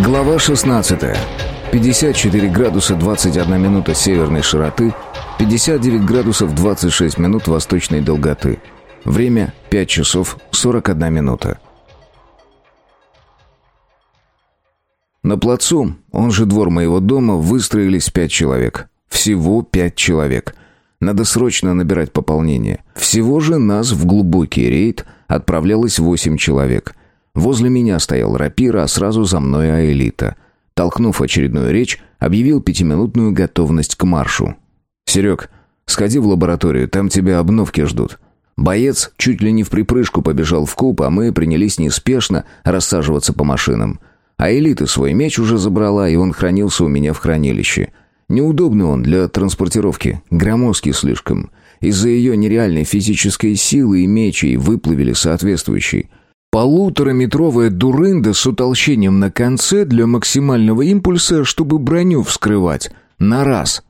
Глава 16. 54 градуса 21 минута северной широты, 59 градусов 26 минут восточной долготы. Время 5 часов 41 минута. На плацу, он же двор моего дома, выстроились пять человек. Всего пять человек. Надо срочно набирать пополнение. Всего же нас в глубокий рейд отправлялось восемь человек. Возле меня стоял рапира, а сразу за мной Аэлита. Толкнув очередную речь, объявил пятиминутную готовность к маршу. «Серег, сходи в лабораторию, там тебя обновки ждут». Боец чуть ли не в припрыжку побежал в куб, а мы принялись неспешно рассаживаться по машинам. А элита свой меч уже забрала, и он хранился у меня в хранилище. Неудобный он для транспортировки, громоздкий слишком. Из-за ее нереальной физической силы и мечей выплавили соответствующий. Полутораметровая дурында с утолщением на конце для максимального импульса, чтобы броню вскрывать. На раз.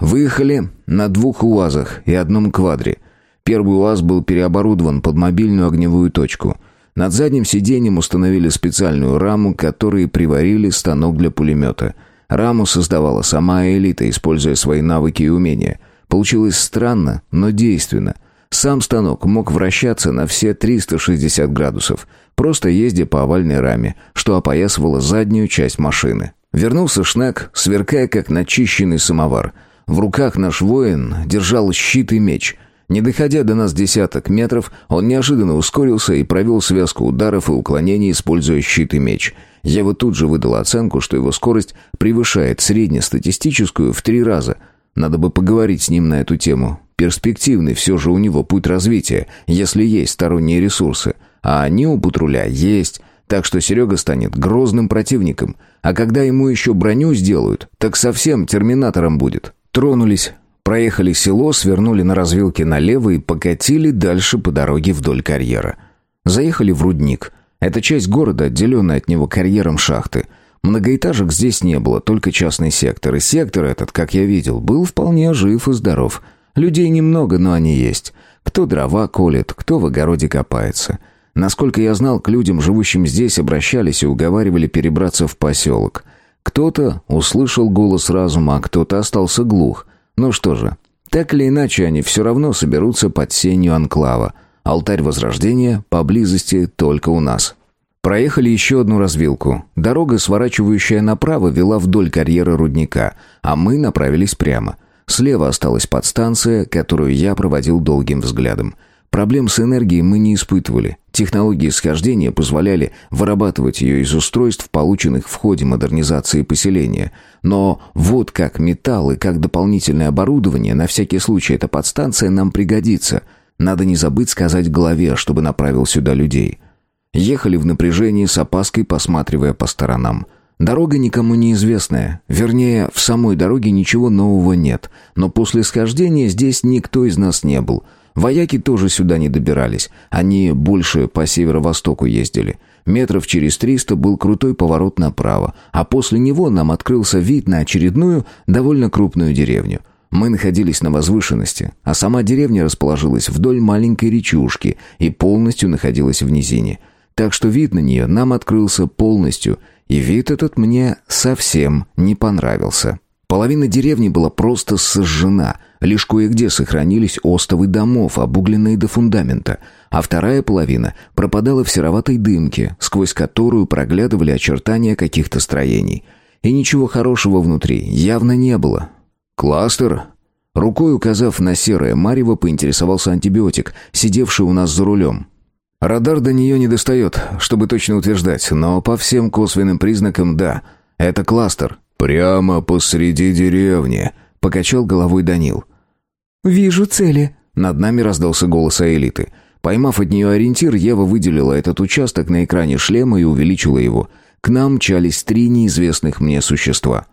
Выехали на двух УАЗах и одном квадре. Первый УАЗ был переоборудован под мобильную огневую точку. Над задним сиденьем установили специальную раму, которой приварили станок для пулемета. Раму создавала сама элита, используя свои навыки и умения. Получилось странно, но действенно. Сам станок мог вращаться на все 360 градусов, просто ездя по овальной раме, что опоясывало заднюю часть машины. Вернулся Шнек, сверкая как начищенный самовар. В руках наш воин держал щит и меч. Не доходя до нас десяток метров, он неожиданно ускорился и провел связку ударов и уклонений, используя щит и меч. Я вот тут же выдал оценку, что его скорость превышает среднестатистическую в три раза. Надо бы поговорить с ним на эту тему. Перспективный все же у него путь развития, если есть сторонние ресурсы. А они у патруля есть. Так что Серега станет грозным противником. А когда ему еще броню сделают, так совсем терминатором будет. Тронулись. Проехали село, свернули на развилке налево и покатили дальше по дороге вдоль карьера. Заехали в рудник. Это часть города, отделенная от него карьером шахты. Многоэтажек здесь не было, только частный сектор. И сектор этот, как я видел, был вполне жив и здоров – Людей немного, но они есть. Кто дрова колет, кто в огороде копается. Насколько я знал, к людям, живущим здесь, обращались и уговаривали перебраться в поселок. Кто-то услышал голос разума, а кто-то остался глух. Ну что же, так или иначе, они все равно соберутся под сенью анклава. Алтарь Возрождения поблизости только у нас. Проехали еще одну развилку. Дорога, сворачивающая направо, вела вдоль карьера рудника, а мы направились прямо. Слева осталась подстанция, которую я проводил долгим взглядом. Проблем с энергией мы не испытывали. Технологии схождения позволяли вырабатывать ее из устройств, полученных в ходе модернизации поселения. Но вот как металл и как дополнительное оборудование, на всякий случай эта подстанция нам пригодится. Надо не забыть сказать главе, чтобы направил сюда людей. Ехали в напряжении с опаской, посматривая по сторонам. Дорога никому неизвестная. Вернее, в самой дороге ничего нового нет. Но после схождения здесь никто из нас не был. Вояки тоже сюда не добирались. Они больше по северо-востоку ездили. Метров через триста был крутой поворот направо, а после него нам открылся вид на очередную, довольно крупную деревню. Мы находились на возвышенности, а сама деревня расположилась вдоль маленькой речушки и полностью находилась в низине. Так что вид на нее нам открылся полностью – и вид этот мне совсем не понравился. Половина деревни была просто сожжена, лишь кое-где сохранились остовы домов, обугленные до фундамента, а вторая половина пропадала в сероватой дымке, сквозь которую проглядывали очертания каких-то строений. И ничего хорошего внутри явно не было. «Кластер?» Рукой указав на серое марево, поинтересовался антибиотик, сидевший у нас за рулем. Радар до нее не достает, чтобы точно утверждать, но по всем косвенным признакам да. Это кластер. Прямо посреди деревни, покачал головой Данил. Вижу цели. Над нами раздался голос Аэлиты. Поймав от нее ориентир, Ева выделила этот участок на экране шлема и увеличила его. К нам мчались три неизвестных мне существа.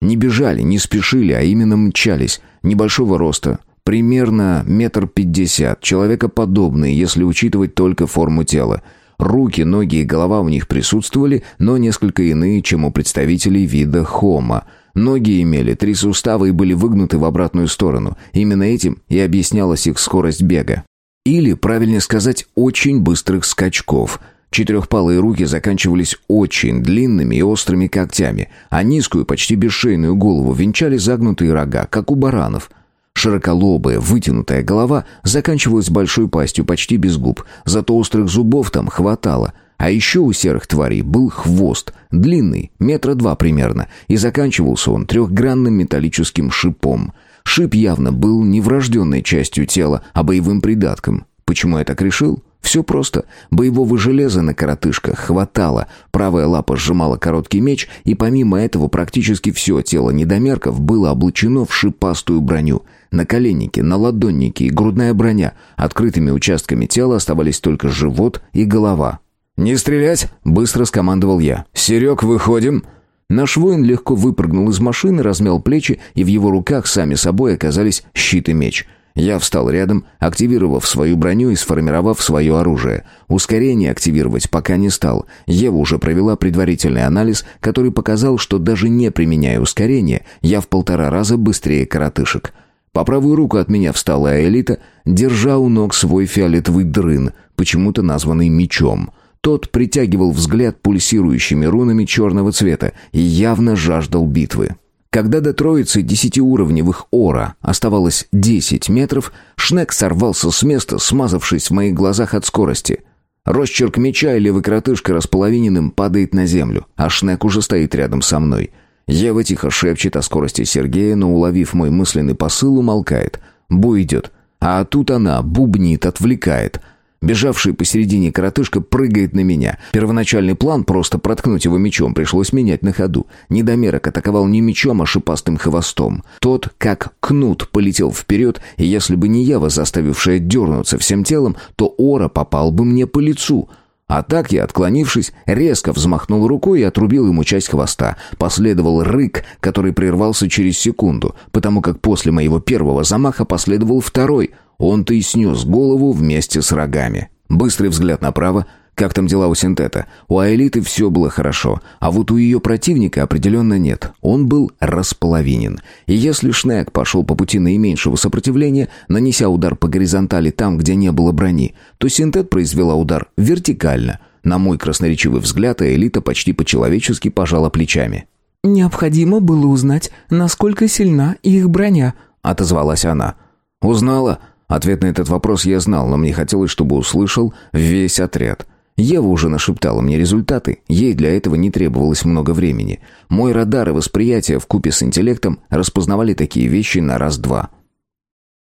Не бежали, не спешили, а именно мчались, небольшого роста, Примерно метр пятьдесят, человекоподобные, если учитывать только форму тела. Руки, ноги и голова у них присутствовали, но несколько иные, чем у представителей вида хома. Ноги имели три сустава и были выгнуты в обратную сторону. Именно этим и объяснялась их скорость бега. Или, правильнее сказать, очень быстрых скачков. Четырехпалые руки заканчивались очень длинными и острыми когтями, а низкую, почти бесшейную голову венчали загнутые рога, как у баранов. Широколобая, вытянутая голова заканчивалась большой пастью, почти без губ, зато острых зубов там хватало. А еще у серых тварей был хвост, длинный, метра два примерно, и заканчивался он трехгранным металлическим шипом. Шип явно был не врожденной частью тела, а боевым придатком. Почему я так решил? Все просто. Боевого железа на коротышках хватало. Правая лапа сжимала короткий меч, и помимо этого практически все тело недомерков было облачено в шипастую броню. Наколенники, наладонники и грудная броня. Открытыми участками тела оставались только живот и голова. «Не стрелять!» — быстро скомандовал я. «Серег, выходим!» Наш воин легко выпрыгнул из машины, размял плечи, и в его руках сами собой оказались щит и меч — я встал рядом, активировав свою броню и сформировав свое оружие. Ускорение активировать пока не стал. Ева уже провела предварительный анализ, который показал, что даже не применяя ускорение, я в полтора раза быстрее коротышек. По правую руку от меня встала Элита, держа у ног свой фиолетовый дрын, почему-то названный мечом. Тот притягивал взгляд пульсирующими рунами черного цвета и явно жаждал битвы. Когда до троицы десятиуровневых ора оставалось десять метров, Шнек сорвался с места, смазавшись в моих глазах от скорости. Росчерк меча и левый коротышка располовиненным падает на землю, а Шнек уже стоит рядом со мной. Ева тихо шепчет о скорости Сергея, но, уловив мой мысленный посыл, умолкает. Бой идет. А тут она бубнит, отвлекает — Бежавший посередине коротышка прыгает на меня. Первоначальный план просто проткнуть его мечом пришлось менять на ходу. Недомерок атаковал не мечом, а шипастым хвостом. Тот, как кнут, полетел вперед, и если бы не Ева, заставившая дернуться всем телом, то Ора попал бы мне по лицу. А так я, отклонившись, резко взмахнул рукой и отрубил ему часть хвоста. Последовал рык, который прервался через секунду, потому как после моего первого замаха последовал второй — он-то и снес голову вместе с рогами. Быстрый взгляд направо. Как там дела у синтета? У Аэлиты все было хорошо, а вот у ее противника определенно нет. Он был располовинен. И если Шнек пошел по пути наименьшего сопротивления, нанеся удар по горизонтали там, где не было брони, то синтет произвела удар вертикально. На мой красноречивый взгляд, Аэлита почти по-человечески пожала плечами. «Необходимо было узнать, насколько сильна их броня», — отозвалась она. «Узнала?» Ответ на этот вопрос я знал, но мне хотелось, чтобы услышал весь отряд. Ева уже нашептала мне результаты, ей для этого не требовалось много времени. Мой радар и восприятие вкупе с интеллектом распознавали такие вещи на раз-два.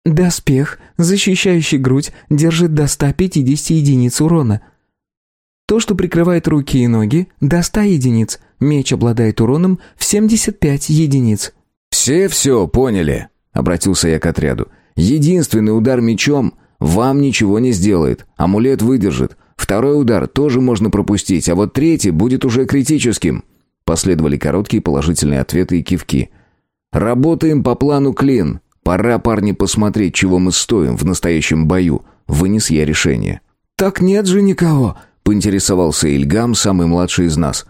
«Доспех, защищающий грудь, держит до 150 единиц урона. То, что прикрывает руки и ноги, до 100 единиц. Меч обладает уроном в 75 единиц». «Все все поняли», — обратился я к отряду. Единственный удар мечом вам ничего не сделает. Амулет выдержит. Второй удар тоже можно пропустить, а вот третий будет уже критическим. Последовали короткие положительные ответы и кивки. Работаем по плану Клин. Пора, парни, посмотреть, чего мы стоим в настоящем бою. Вынес я решение. Так нет же никого, поинтересовался Ильгам, самый младший из нас.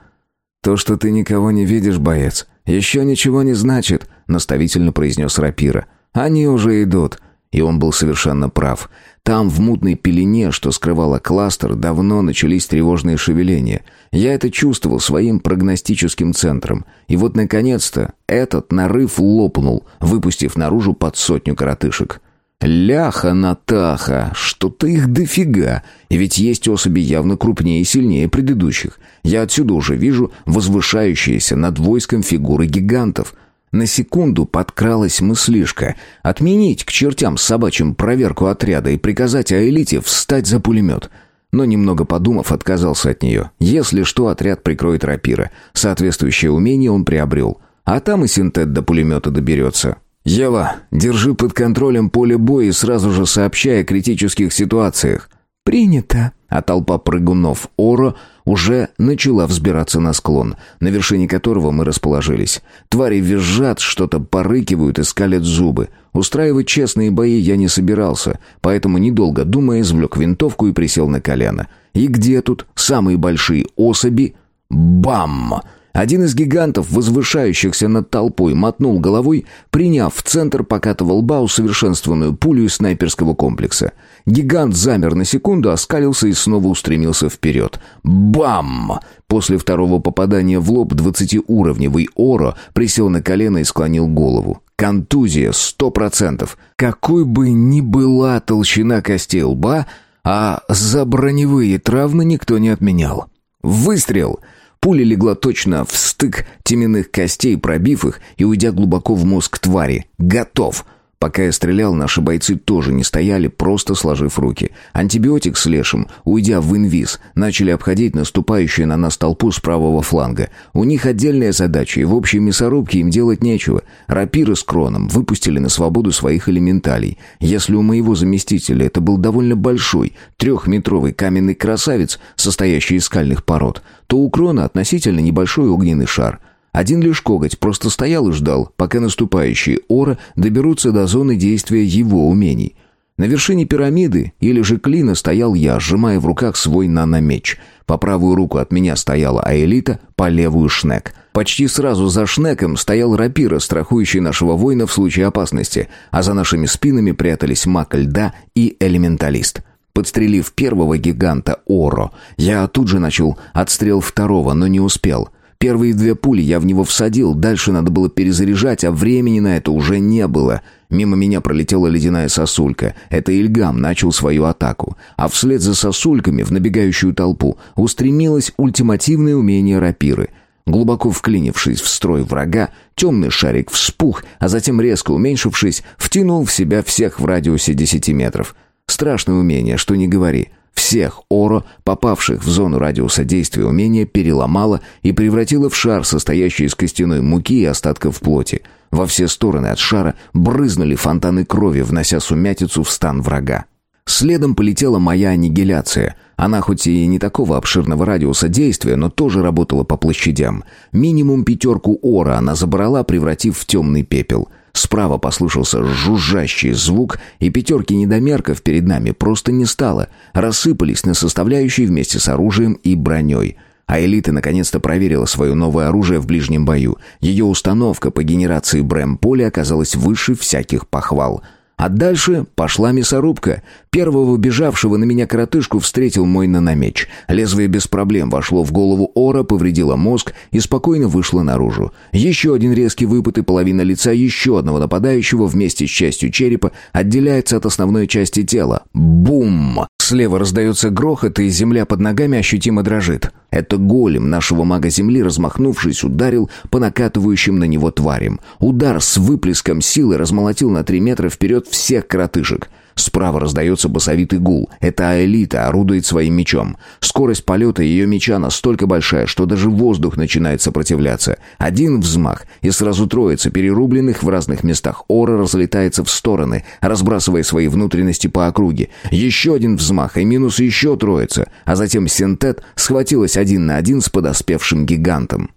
То, что ты никого не видишь, боец, еще ничего не значит, наставительно произнес Рапира. Они уже идут. И он был совершенно прав. Там, в мутной пелене, что скрывала кластер, давно начались тревожные шевеления. Я это чувствовал своим прогностическим центром. И вот, наконец-то, этот нарыв лопнул, выпустив наружу под сотню коротышек. Ляха-натаха, что-то их дофига. И ведь есть особи явно крупнее и сильнее предыдущих. Я отсюда уже вижу возвышающиеся над войском фигуры гигантов — на секунду подкралась мыслишка отменить к чертям собачьим проверку отряда и приказать Аэлите встать за пулемет. Но немного подумав, отказался от нее. Если что, отряд прикроет рапира. Соответствующее умение он приобрел. А там и синтет до пулемета доберется. «Ева, держи под контролем поле боя и сразу же сообщай о критических ситуациях». «Принято». А толпа прыгунов Оро уже начала взбираться на склон, на вершине которого мы расположились. Твари визжат, что-то порыкивают и скалят зубы. Устраивать честные бои я не собирался, поэтому, недолго думая, извлек винтовку и присел на колено. И где тут самые большие особи? Бам! Один из гигантов, возвышающихся над толпой, мотнул головой, приняв в центр покатывал лба усовершенствованную пулю из снайперского комплекса. Гигант замер на секунду, оскалился и снова устремился вперед. Бам! После второго попадания в лоб двадцатиуровневый Оро присел на колено и склонил голову. Контузия сто процентов. Какой бы ни была толщина костей лба, а за броневые травмы никто не отменял. Выстрел! Пуля легла точно в стык теменных костей, пробив их и уйдя глубоко в мозг твари. Готов! Пока я стрелял, наши бойцы тоже не стояли, просто сложив руки. Антибиотик с лешим, уйдя в инвиз, начали обходить наступающую на нас толпу с правого фланга. У них отдельная задача, и в общей мясорубке им делать нечего. Рапиры с кроном выпустили на свободу своих элементалей. Если у моего заместителя это был довольно большой, трехметровый каменный красавец, состоящий из скальных пород, то у крона относительно небольшой огненный шар — один лишь коготь просто стоял и ждал, пока наступающие ора доберутся до зоны действия его умений. На вершине пирамиды или же клина стоял я, сжимая в руках свой наномеч. По правую руку от меня стояла Аэлита, по левую Шнек. Почти сразу за Шнеком стоял рапира, страхующий нашего воина в случае опасности, а за нашими спинами прятались маг льда и элементалист. Подстрелив первого гиганта Оро, я тут же начал отстрел второго, но не успел. Первые две пули я в него всадил, дальше надо было перезаряжать, а времени на это уже не было. Мимо меня пролетела ледяная сосулька. Это Ильгам начал свою атаку. А вслед за сосульками в набегающую толпу устремилось ультимативное умение рапиры. Глубоко вклинившись в строй врага, темный шарик вспух, а затем, резко уменьшившись, втянул в себя всех в радиусе десяти метров. Страшное умение, что не говори. Всех Оро, попавших в зону радиуса действия умения, переломала и превратила в шар, состоящий из костяной муки и остатков плоти. Во все стороны от шара брызнули фонтаны крови, внося сумятицу в стан врага. Следом полетела моя аннигиляция. Она хоть и не такого обширного радиуса действия, но тоже работала по площадям. Минимум пятерку ора она забрала, превратив в темный пепел — Справа послышался жужжащий звук, и пятерки недомерков перед нами просто не стало. Рассыпались на составляющие вместе с оружием и броней. А элита наконец-то проверила свое новое оружие в ближнем бою. Ее установка по генерации Брэм-поля оказалась выше всяких похвал — а дальше пошла мясорубка. Первого бежавшего на меня коротышку встретил мой наномеч. Лезвие без проблем вошло в голову Ора, повредило мозг и спокойно вышло наружу. Еще один резкий выпад и половина лица еще одного нападающего вместе с частью черепа отделяется от основной части тела. Бум! Слева раздается грохот, и земля под ногами ощутимо дрожит. Это голем нашего мага земли, размахнувшись, ударил по накатывающим на него тварям. Удар с выплеском силы размолотил на три метра вперед всех коротышек. Справа раздается басовитый гул. Это Аэлита орудует своим мечом. Скорость полета ее меча настолько большая, что даже воздух начинает сопротивляться. Один взмах, и сразу троица перерубленных в разных местах ора разлетается в стороны, разбрасывая свои внутренности по округе. Еще один взмах, и минус еще троица. А затем синтет схватилась один на один с подоспевшим гигантом.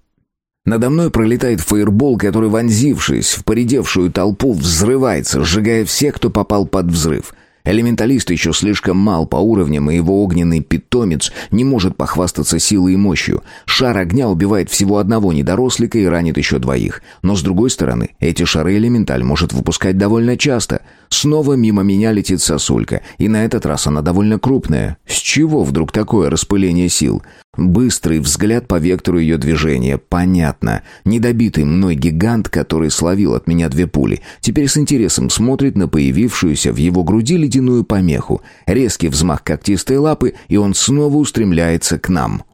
Надо мной пролетает фаербол, который, вонзившись в поредевшую толпу, взрывается, сжигая всех, кто попал под взрыв. Элементалист еще слишком мал по уровням, и его огненный питомец не может похвастаться силой и мощью. Шар огня убивает всего одного недорослика и ранит еще двоих. Но с другой стороны, эти шары элементаль может выпускать довольно часто. Снова мимо меня летит сосулька, и на этот раз она довольно крупная. С чего вдруг такое распыление сил? Быстрый взгляд по вектору ее движения. Понятно. Недобитый мной гигант, который словил от меня две пули, теперь с интересом смотрит на появившуюся в его груди ледяную помеху. Резкий взмах когтистой лапы, и он снова устремляется к нам.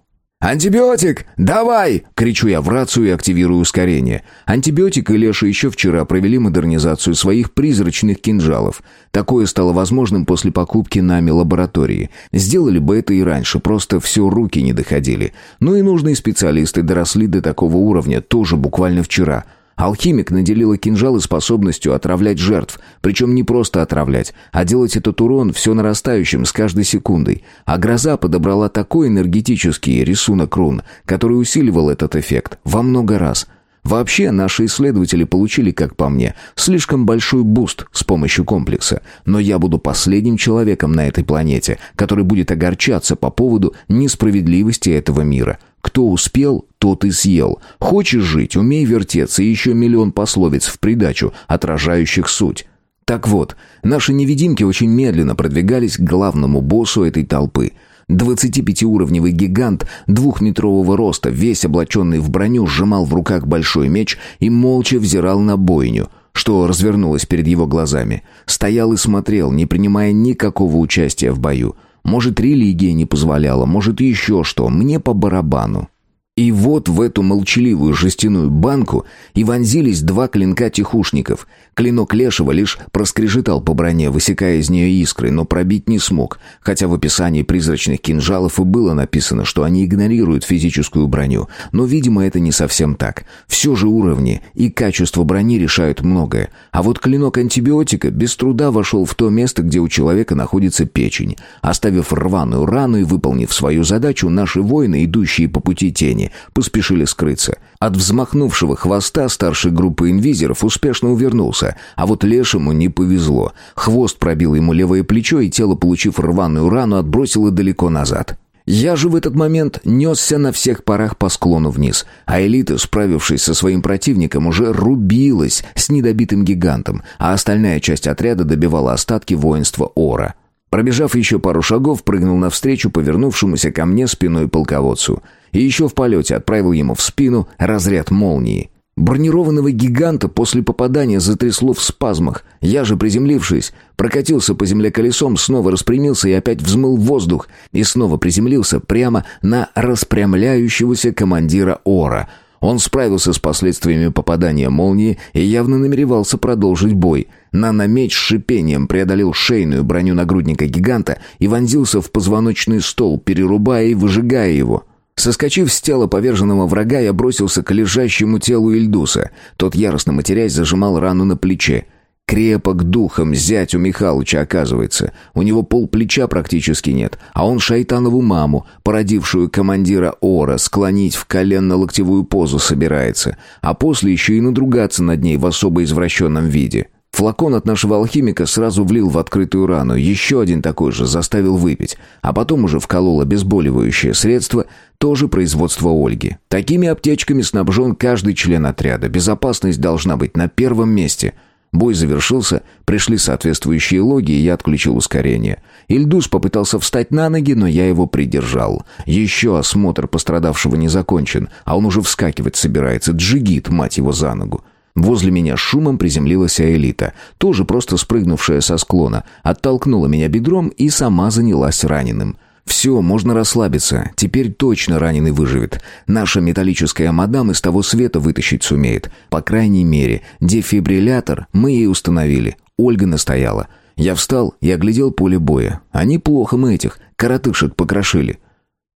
«Антибиотик! Давай!» — кричу я в рацию и активирую ускорение. Антибиотик и Леша еще вчера провели модернизацию своих призрачных кинжалов. Такое стало возможным после покупки нами лаборатории. Сделали бы это и раньше, просто все руки не доходили. Ну и нужные специалисты доросли до такого уровня тоже буквально вчера — Алхимик наделила кинжалы способностью отравлять жертв, причем не просто отравлять, а делать этот урон все нарастающим с каждой секундой. А гроза подобрала такой энергетический рисунок рун, который усиливал этот эффект во много раз. Вообще, наши исследователи получили, как по мне, слишком большой буст с помощью комплекса, но я буду последним человеком на этой планете, который будет огорчаться по поводу несправедливости этого мира. Кто успел, тот и съел. Хочешь жить, умей вертеться, и еще миллион пословиц в придачу, отражающих суть. Так вот, наши невидимки очень медленно продвигались к главному боссу этой толпы — 25-уровневый гигант двухметрового роста, весь облаченный в броню, сжимал в руках большой меч и молча взирал на бойню, что развернулось перед его глазами. Стоял и смотрел, не принимая никакого участия в бою. Может, религия не позволяла, может, еще что, мне по барабану. И вот в эту молчаливую жестяную банку и вонзились два клинка тихушников. Клинок Лешего лишь проскрежетал по броне, высекая из нее искры, но пробить не смог, хотя в описании призрачных кинжалов и было написано, что они игнорируют физическую броню. Но, видимо, это не совсем так. Все же уровни и качество брони решают многое. А вот клинок антибиотика без труда вошел в то место, где у человека находится печень. Оставив рваную рану и выполнив свою задачу, наши воины, идущие по пути тени, поспешили скрыться. От взмахнувшего хвоста старшей группы инвизеров успешно увернулся, а вот лешему не повезло. Хвост пробил ему левое плечо, и тело, получив рваную рану, отбросило далеко назад. Я же в этот момент несся на всех парах по склону вниз, а элита, справившись со своим противником, уже рубилась с недобитым гигантом, а остальная часть отряда добивала остатки воинства Ора. Пробежав еще пару шагов, прыгнул навстречу повернувшемуся ко мне спиной полководцу и еще в полете отправил ему в спину разряд молнии. Бронированного гиганта после попадания затрясло в спазмах. Я же, приземлившись, прокатился по земле колесом, снова распрямился и опять взмыл воздух, и снова приземлился прямо на распрямляющегося командира Ора. Он справился с последствиями попадания молнии и явно намеревался продолжить бой. Наномеч с шипением преодолел шейную броню нагрудника гиганта и вонзился в позвоночный стол, перерубая и выжигая его. Соскочив с тела поверженного врага, я бросился к лежащему телу Ильдуса. Тот, яростно матерясь, зажимал рану на плече. Крепок духом зять у Михалыча оказывается. У него пол плеча практически нет, а он шайтанову маму, породившую командира Ора, склонить в коленно-локтевую позу собирается, а после еще и надругаться над ней в особо извращенном виде. Флакон от нашего алхимика сразу влил в открытую рану, еще один такой же заставил выпить, а потом уже вколол обезболивающее средство, тоже производство Ольги. Такими аптечками снабжен каждый член отряда, безопасность должна быть на первом месте. Бой завершился, пришли соответствующие логи, и я отключил ускорение. Ильдус попытался встать на ноги, но я его придержал. Еще осмотр пострадавшего не закончен, а он уже вскакивать собирается, джигит, мать его, за ногу. Возле меня шумом приземлилась Аэлита, тоже просто спрыгнувшая со склона, оттолкнула меня бедром и сама занялась раненым. «Все, можно расслабиться. Теперь точно раненый выживет. Наша металлическая мадам из того света вытащить сумеет. По крайней мере, дефибриллятор мы ей установили. Ольга настояла. Я встал и оглядел поле боя. Они плохо мы этих коротышек покрошили».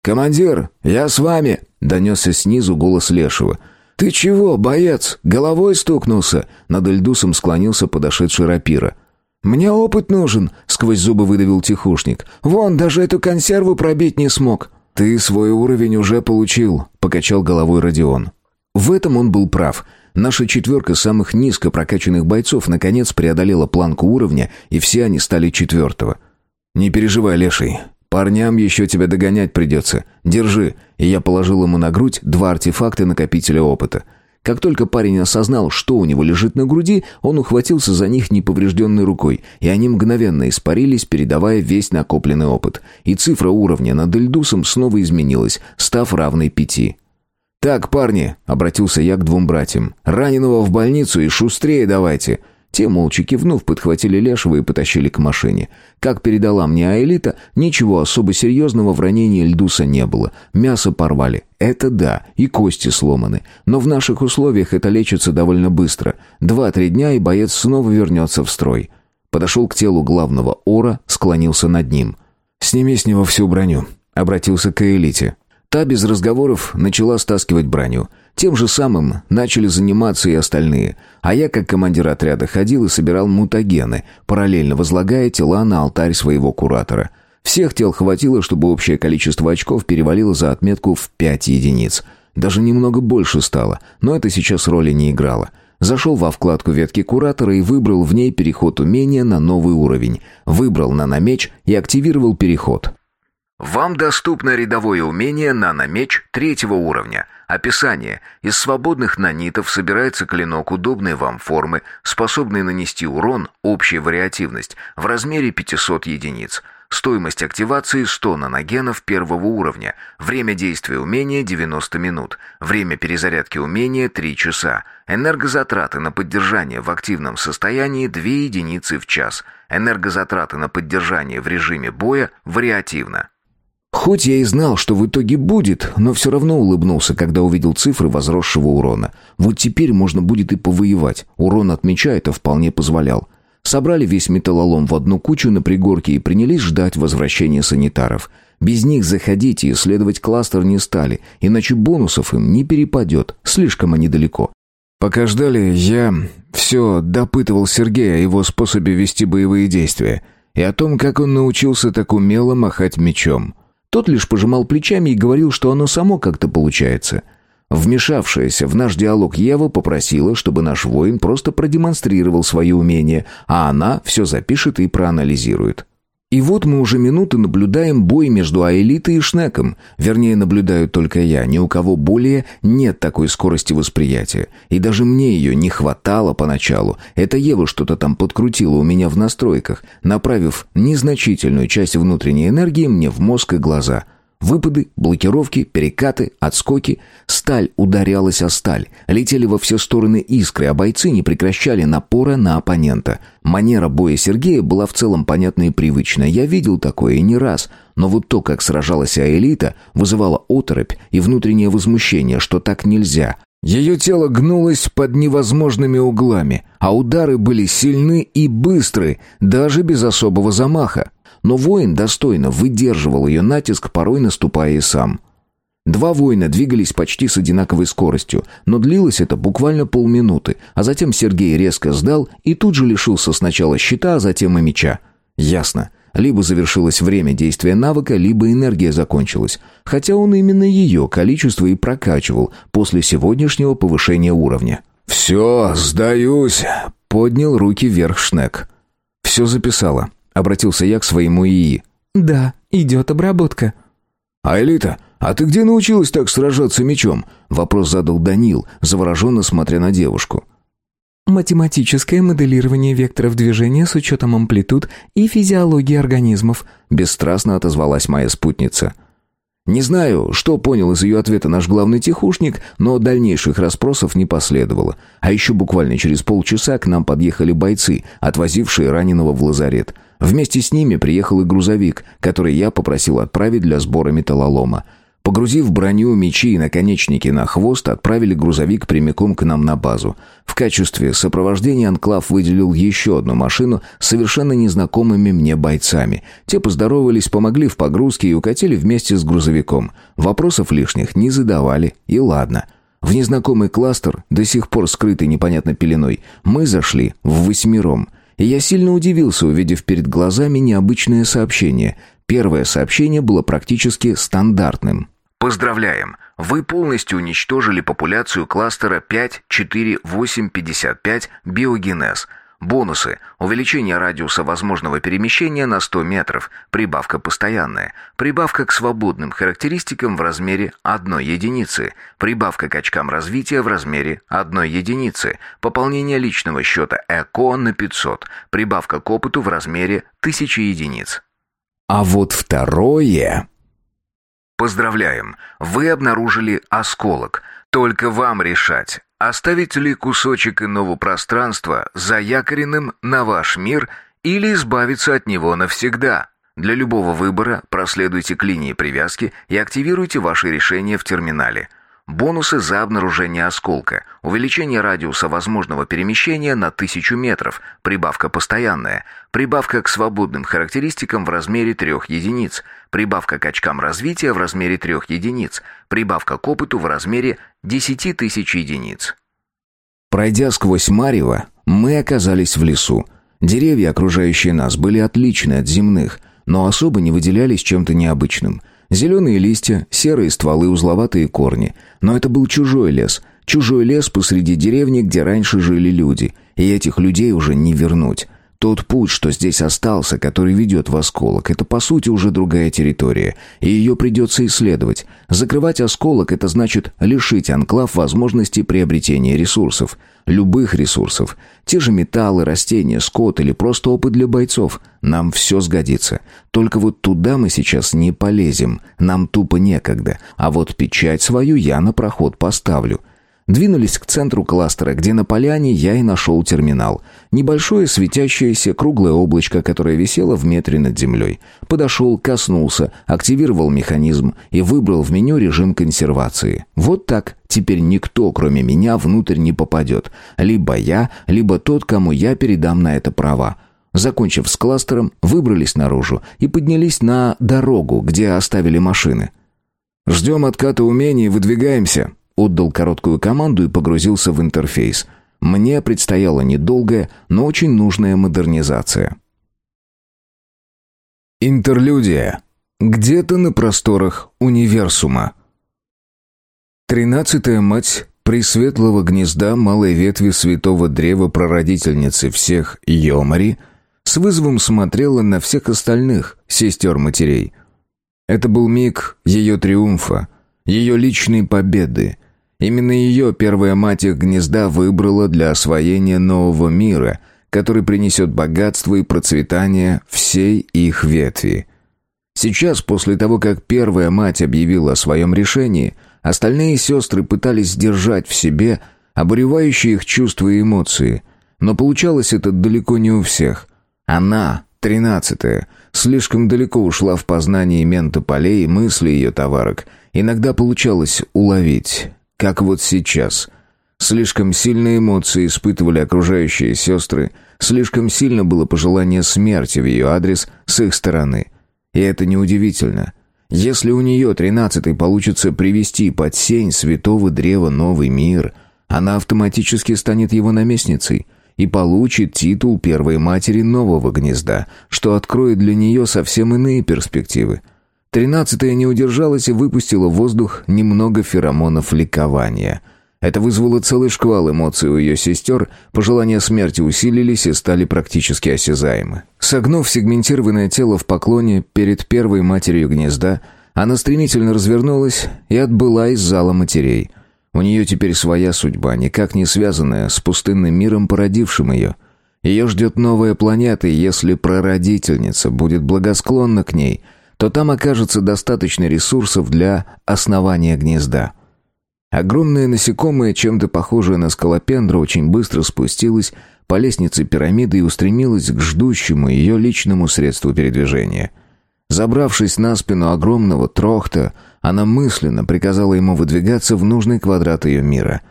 «Командир, я с вами!» — донесся снизу голос Лешего. «Ты чего, боец? Головой стукнулся?» Над Эльдусом склонился подошедший рапира. «Мне опыт нужен», — сквозь зубы выдавил тихушник. «Вон, даже эту консерву пробить не смог». «Ты свой уровень уже получил», — покачал головой Родион. В этом он был прав. Наша четверка самых низко прокачанных бойцов наконец преодолела планку уровня, и все они стали четвертого. «Не переживай, Леший, Парням еще тебя догонять придется. Держи». И я положил ему на грудь два артефакта накопителя опыта. Как только парень осознал, что у него лежит на груди, он ухватился за них неповрежденной рукой, и они мгновенно испарились, передавая весь накопленный опыт. И цифра уровня над Эльдусом снова изменилась, став равной пяти. «Так, парни», — обратился я к двум братьям, — «раненого в больницу и шустрее давайте». Те, молча кивнув, подхватили Лешего и потащили к машине. Как передала мне Аэлита, ничего особо серьезного в ранении Льдуса не было. Мясо порвали. Это да, и кости сломаны. Но в наших условиях это лечится довольно быстро. Два-три дня, и боец снова вернется в строй. Подошел к телу главного ора, склонился над ним. «Сними с него всю броню», — обратился к Аэлите. Та без разговоров начала стаскивать броню. Тем же самым начали заниматься и остальные. А я, как командир отряда, ходил и собирал мутагены, параллельно возлагая тела на алтарь своего куратора. Всех тел хватило, чтобы общее количество очков перевалило за отметку в 5 единиц. Даже немного больше стало, но это сейчас роли не играло. Зашел во вкладку ветки куратора и выбрал в ней переход умения на новый уровень. Выбрал наномеч и активировал переход. Вам доступно рядовое умение «Наномеч» третьего уровня. Описание. Из свободных нанитов собирается клинок удобной вам формы, способный нанести урон, общая вариативность, в размере 500 единиц. Стоимость активации 100 наногенов первого уровня. Время действия умения 90 минут. Время перезарядки умения 3 часа. Энергозатраты на поддержание в активном состоянии 2 единицы в час. Энергозатраты на поддержание в режиме боя вариативно. Хоть я и знал, что в итоге будет, но все равно улыбнулся, когда увидел цифры возросшего урона. Вот теперь можно будет и повоевать. Урон от меча это вполне позволял. Собрали весь металлолом в одну кучу на пригорке и принялись ждать возвращения санитаров. Без них заходить и исследовать кластер не стали, иначе бонусов им не перепадет, слишком они далеко. Пока ждали, я все допытывал Сергея о его способе вести боевые действия и о том, как он научился так умело махать мечом. Тот лишь пожимал плечами и говорил, что оно само как-то получается. Вмешавшаяся в наш диалог Ева попросила, чтобы наш воин просто продемонстрировал свои умения, а она все запишет и проанализирует. И вот мы уже минуты наблюдаем бой между Аэлитой и Шнеком. Вернее, наблюдаю только я. Ни у кого более нет такой скорости восприятия. И даже мне ее не хватало поначалу. Это Ева что-то там подкрутила у меня в настройках, направив незначительную часть внутренней энергии мне в мозг и глаза – Выпады, блокировки, перекаты, отскоки. Сталь ударялась о сталь. Летели во все стороны искры, а бойцы не прекращали напора на оппонента. Манера боя Сергея была в целом понятна и привычна. Я видел такое и не раз. Но вот то, как сражалась Аэлита, вызывало оторопь и внутреннее возмущение, что так нельзя. Ее тело гнулось под невозможными углами, а удары были сильны и быстры, даже без особого замаха но воин достойно выдерживал ее натиск, порой наступая и сам. Два воина двигались почти с одинаковой скоростью, но длилось это буквально полминуты, а затем Сергей резко сдал и тут же лишился сначала щита, а затем и меча. Ясно. Либо завершилось время действия навыка, либо энергия закончилась. Хотя он именно ее количество и прокачивал после сегодняшнего повышения уровня. «Все, сдаюсь», — поднял руки вверх Шнек. «Все записала. Обратился я к своему ИИ. «Да, идет обработка». «А Элита, а ты где научилась так сражаться мечом?» Вопрос задал Данил, завороженно смотря на девушку. «Математическое моделирование векторов движения с учетом амплитуд и физиологии организмов», бесстрастно отозвалась моя спутница. Не знаю, что понял из ее ответа наш главный тихушник, но дальнейших расспросов не последовало. А еще буквально через полчаса к нам подъехали бойцы, отвозившие раненого в лазарет. Вместе с ними приехал и грузовик, который я попросил отправить для сбора металлолома. Погрузив броню, мечи и наконечники на хвост, отправили грузовик прямиком к нам на базу. В качестве сопровождения Анклав выделил еще одну машину с совершенно незнакомыми мне бойцами. Те поздоровались, помогли в погрузке и укатили вместе с грузовиком. Вопросов лишних не задавали, и ладно. В незнакомый кластер, до сих пор скрытый непонятно пеленой, мы зашли в восьмером – и я сильно удивился, увидев перед глазами необычное сообщение. Первое сообщение было практически стандартным. Поздравляем! Вы полностью уничтожили популяцию кластера 54855 биогенез – Бонусы. Увеличение радиуса возможного перемещения на 100 метров. Прибавка постоянная. Прибавка к свободным характеристикам в размере 1 единицы. Прибавка к очкам развития в размере 1 единицы. Пополнение личного счета ЭКО на 500. Прибавка к опыту в размере 1000 единиц. А вот второе... Поздравляем! Вы обнаружили осколок. Только вам решать, Оставить ли кусочек иного пространства заякоренным на ваш мир или избавиться от него навсегда? Для любого выбора проследуйте к линии привязки и активируйте ваше решение в терминале. Бонусы за обнаружение осколка. Увеличение радиуса возможного перемещения на 1000 метров. Прибавка постоянная. Прибавка к свободным характеристикам в размере 3 единиц. Прибавка к очкам развития в размере 3 единиц. Прибавка к опыту в размере 10 тысяч единиц. Пройдя сквозь Марево, мы оказались в лесу. Деревья, окружающие нас, были отличны от земных, но особо не выделялись чем-то необычным – Зеленые листья, серые стволы, узловатые корни. Но это был чужой лес. Чужой лес посреди деревни, где раньше жили люди. И этих людей уже не вернуть. Тот путь, что здесь остался, который ведет в осколок, это по сути уже другая территория, и ее придется исследовать. Закрывать осколок – это значит лишить анклав возможности приобретения ресурсов. Любых ресурсов. Те же металлы, растения, скот или просто опыт для бойцов. Нам все сгодится. Только вот туда мы сейчас не полезем. Нам тупо некогда. А вот печать свою я на проход поставлю. Двинулись к центру кластера, где на поляне я и нашел терминал. Небольшое светящееся круглое облачко, которое висело в метре над землей. Подошел, коснулся, активировал механизм и выбрал в меню режим консервации. Вот так. Теперь никто, кроме меня, внутрь не попадет. Либо я, либо тот, кому я передам на это права. Закончив с кластером, выбрались наружу и поднялись на дорогу, где оставили машины. «Ждем отката умений и выдвигаемся», отдал короткую команду и погрузился в интерфейс. Мне предстояла недолгая, но очень нужная модернизация. Интерлюдия. Где-то на просторах универсума. Тринадцатая мать Пресветлого гнезда малой ветви святого древа прародительницы всех Йомари с вызовом смотрела на всех остальных сестер-матерей. Это был миг ее триумфа, ее личной победы, Именно ее первая мать их гнезда выбрала для освоения нового мира, который принесет богатство и процветание всей их ветви. Сейчас, после того, как первая мать объявила о своем решении, остальные сестры пытались сдержать в себе обуревающие их чувства и эмоции, но получалось это далеко не у всех. Она, тринадцатая, слишком далеко ушла в познание имен тополей и мысли ее товарок, иногда получалось уловить как вот сейчас. Слишком сильные эмоции испытывали окружающие сестры, слишком сильно было пожелание смерти в ее адрес с их стороны. И это неудивительно. Если у нее, тринадцатый, получится привести под сень святого древа новый мир, она автоматически станет его наместницей и получит титул первой матери нового гнезда, что откроет для нее совсем иные перспективы – Тринадцатая не удержалась и выпустила в воздух немного феромонов ликования. Это вызвало целый шквал эмоций у ее сестер, пожелания смерти усилились и стали практически осязаемы. Согнув сегментированное тело в поклоне перед первой матерью гнезда, она стремительно развернулась и отбыла из зала матерей. У нее теперь своя судьба, никак не связанная с пустынным миром, породившим ее. Ее ждет новая планета, и если прародительница будет благосклонна к ней – то там окажется достаточно ресурсов для основания гнезда. Огромное насекомое, чем-то похожее на скалопендру, очень быстро спустилось по лестнице пирамиды и устремилось к ждущему ее личному средству передвижения. Забравшись на спину огромного трохта, она мысленно приказала ему выдвигаться в нужный квадрат ее мира.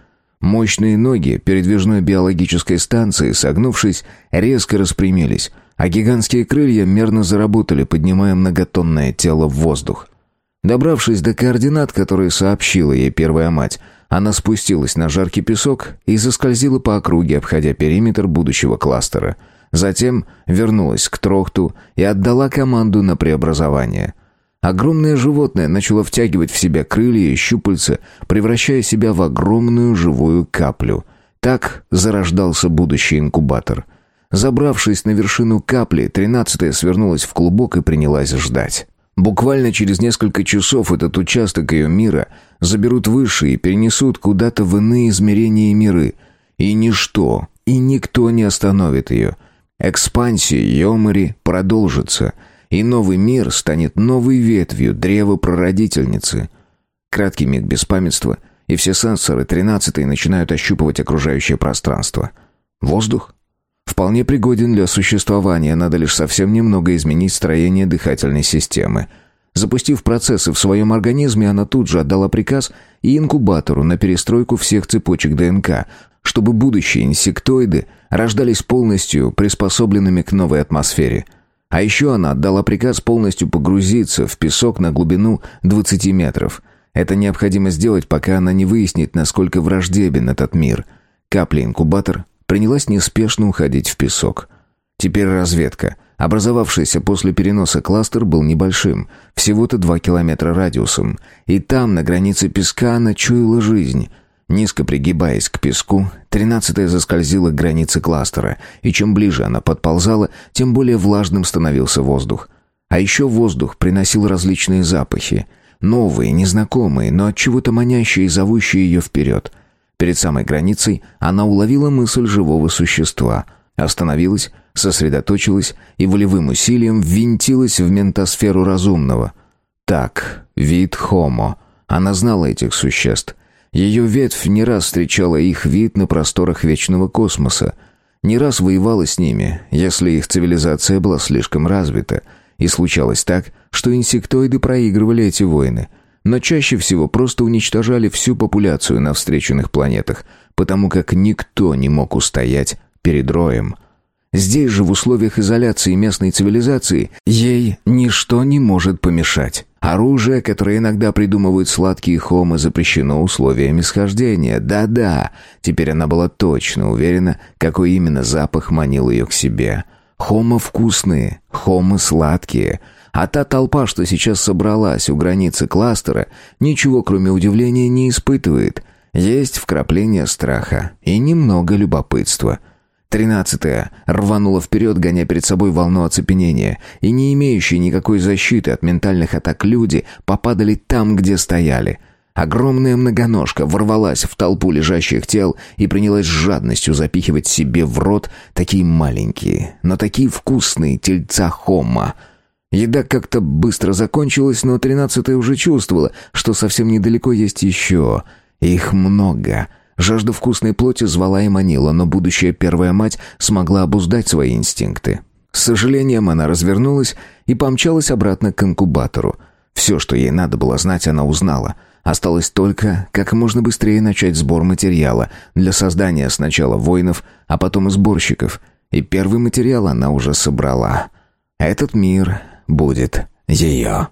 Мощные ноги передвижной биологической станции, согнувшись, резко распрямились — а гигантские крылья мерно заработали, поднимая многотонное тело в воздух. Добравшись до координат, которые сообщила ей первая мать, она спустилась на жаркий песок и заскользила по округе, обходя периметр будущего кластера. Затем вернулась к трохту и отдала команду на преобразование. Огромное животное начало втягивать в себя крылья и щупальца, превращая себя в огромную живую каплю. Так зарождался будущий инкубатор — Забравшись на вершину капли, тринадцатая свернулась в клубок и принялась ждать. Буквально через несколько часов этот участок ее мира заберут выше и перенесут куда-то в иные измерения и миры. И ничто, и никто не остановит ее. Экспансия Йомари продолжится, и новый мир станет новой ветвью древа прародительницы. Краткий миг беспамятства, и все сенсоры тринадцатой начинают ощупывать окружающее пространство. Воздух? Вполне пригоден для существования, надо лишь совсем немного изменить строение дыхательной системы. Запустив процессы в своем организме, она тут же отдала приказ и инкубатору на перестройку всех цепочек ДНК, чтобы будущие инсектоиды рождались полностью приспособленными к новой атмосфере. А еще она отдала приказ полностью погрузиться в песок на глубину 20 метров. Это необходимо сделать, пока она не выяснит, насколько враждебен этот мир. Капли-инкубатор принялась неспешно уходить в песок. Теперь разведка. Образовавшийся после переноса кластер был небольшим, всего-то два километра радиусом. И там, на границе песка, она чуяла жизнь. Низко пригибаясь к песку, тринадцатая заскользила к границе кластера, и чем ближе она подползала, тем более влажным становился воздух. А еще воздух приносил различные запахи. Новые, незнакомые, но от чего-то манящие и зовущие ее вперед. Перед самой границей она уловила мысль живого существа. Остановилась, сосредоточилась и волевым усилием ввинтилась в ментосферу разумного. Так, вид Хомо. Она знала этих существ. Ее ветвь не раз встречала их вид на просторах вечного космоса. Не раз воевала с ними, если их цивилизация была слишком развита — и случалось так, что инсектоиды проигрывали эти войны, но чаще всего просто уничтожали всю популяцию на встреченных планетах, потому как никто не мог устоять перед роем. Здесь же, в условиях изоляции местной цивилизации, ей ничто не может помешать. Оружие, которое иногда придумывают сладкие хомы, запрещено условиями схождения. Да-да, теперь она была точно уверена, какой именно запах манил ее к себе – Хома вкусные, хома сладкие. А та толпа, что сейчас собралась у границы кластера, ничего кроме удивления не испытывает. Есть вкрапление страха и немного любопытства. Тринадцатая рванула вперед, гоня перед собой волну оцепенения, и не имеющие никакой защиты от ментальных атак люди попадали там, где стояли — Огромная многоножка ворвалась в толпу лежащих тел и принялась с жадностью запихивать себе в рот такие маленькие, но такие вкусные тельца хома. Еда как-то быстро закончилась, но тринадцатая уже чувствовала, что совсем недалеко есть еще. Их много. Жажда вкусной плоти звала и манила, но будущая первая мать смогла обуздать свои инстинкты. С сожалением она развернулась и помчалась обратно к инкубатору. Все, что ей надо было знать, она узнала — Осталось только как можно быстрее начать сбор материала для создания сначала воинов, а потом и сборщиков. И первый материал она уже собрала. Этот мир будет ее.